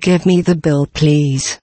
Give me the bill please.